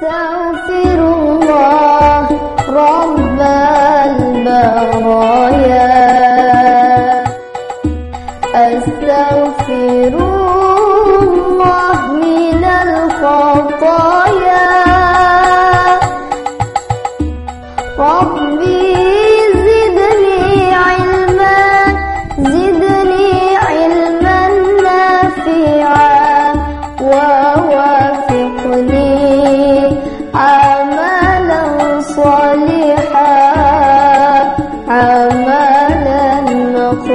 أستغفر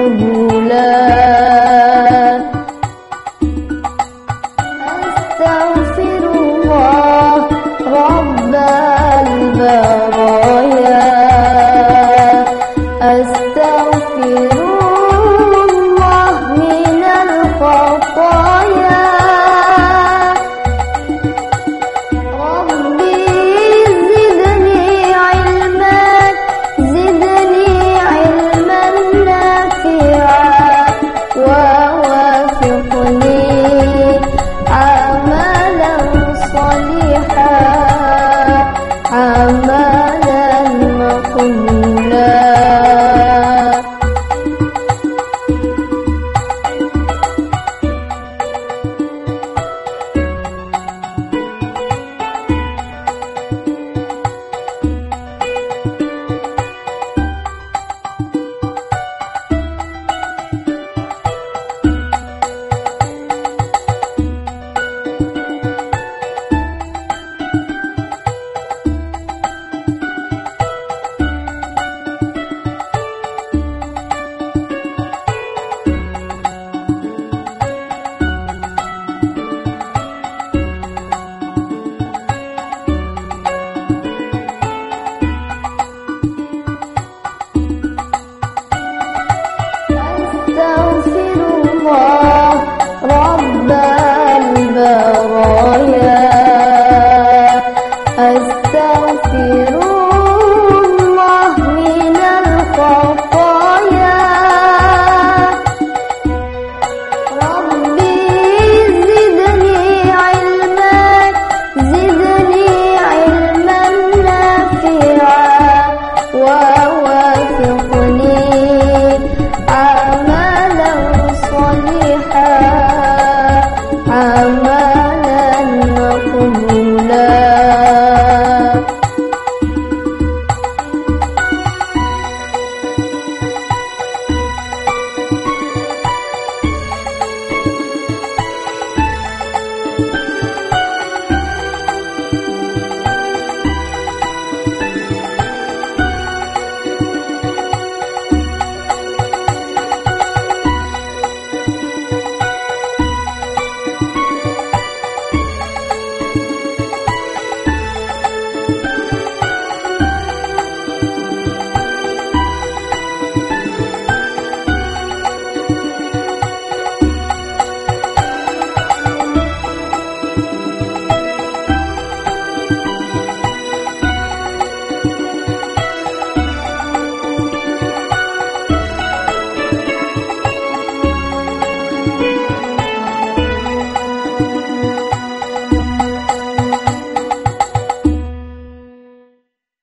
Oh. うん。